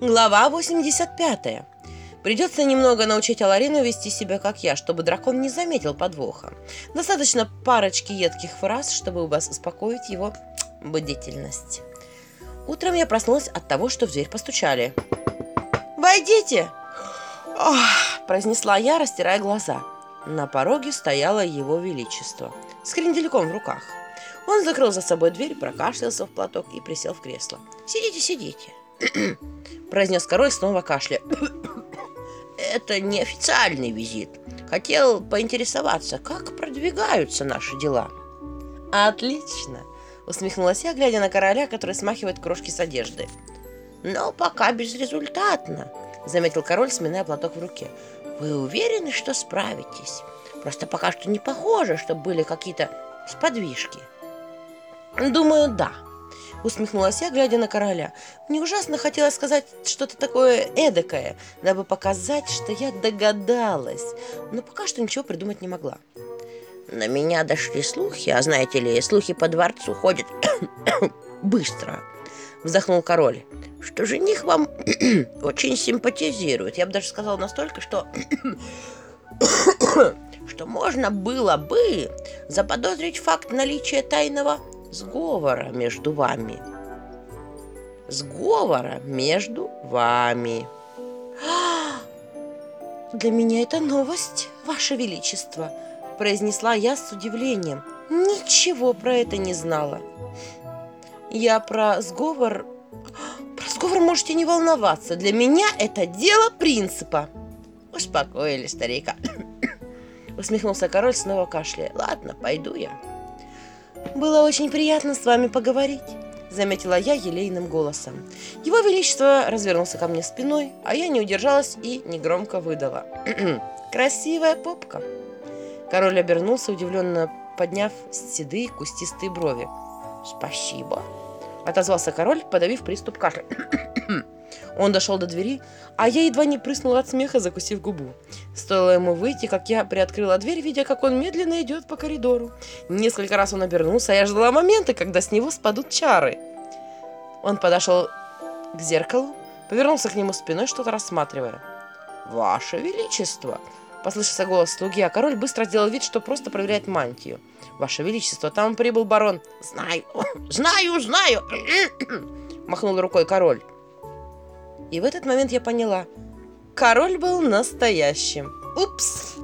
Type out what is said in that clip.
Глава 85. Придется немного научить Аларину вести себя как я, чтобы дракон не заметил подвоха. Достаточно парочки едких фраз, чтобы успокоить его бдительность. Утром я проснулась от того, что в дверь постучали. «Войдите!» Ох, произнесла я, растирая глаза. На пороге стояло его величество с крендельком в руках. Он закрыл за собой дверь, прокашлялся в платок и присел в кресло. «Сидите, сидите!» произнес король снова кашля. Это неофициальный визит. Хотел поинтересоваться, как продвигаются наши дела. Отлично, усмехнулась я, глядя на короля, который смахивает крошки с одежды. Но пока безрезультатно, заметил король, сминая платок в руке. Вы уверены, что справитесь? Просто пока что не похоже, что были какие-то сподвижки. Думаю, да, усмехнулась я, глядя на короля. Мне ужасно хотелось сказать что-то такое эдакое, дабы показать, что я догадалась, но пока что ничего придумать не могла. На меня дошли слухи, а знаете ли, слухи по дворцу ходят быстро, вздохнул король, что жених вам очень симпатизирует. Я бы даже сказала настолько, что что можно было бы заподозрить факт наличия тайного сговора между вами. Сговора между вами. Для меня это новость, Ваше Величество, произнесла я с удивлением. Ничего про это не знала. Я про сговор... Про сговор можете не волноваться. Для меня это дело принципа. Успокоили старика. Усмехнулся король, снова кашляя. Ладно, пойду я. «Было очень приятно с вами поговорить», — заметила я елейным голосом. Его Величество развернулся ко мне спиной, а я не удержалась и негромко выдала. «Красивая попка!» Король обернулся, удивленно подняв седые кустистые брови. «Спасибо!» — отозвался король, подавив приступ кашля. Он дошел до двери, а я едва не прыснула от смеха, закусив губу. Стоило ему выйти, как я приоткрыла дверь, видя, как он медленно идет по коридору. Несколько раз он обернулся, а я ждала момента, когда с него спадут чары. Он подошел к зеркалу, повернулся к нему спиной, что-то рассматривая. «Ваше Величество!» Послышался голос слуги, а король быстро сделал вид, что просто проверяет мантию. «Ваше Величество, там прибыл барон!» «Знаю, знаю, знаю!» Махнул рукой король. И в этот момент я поняла, король был настоящим. Упс!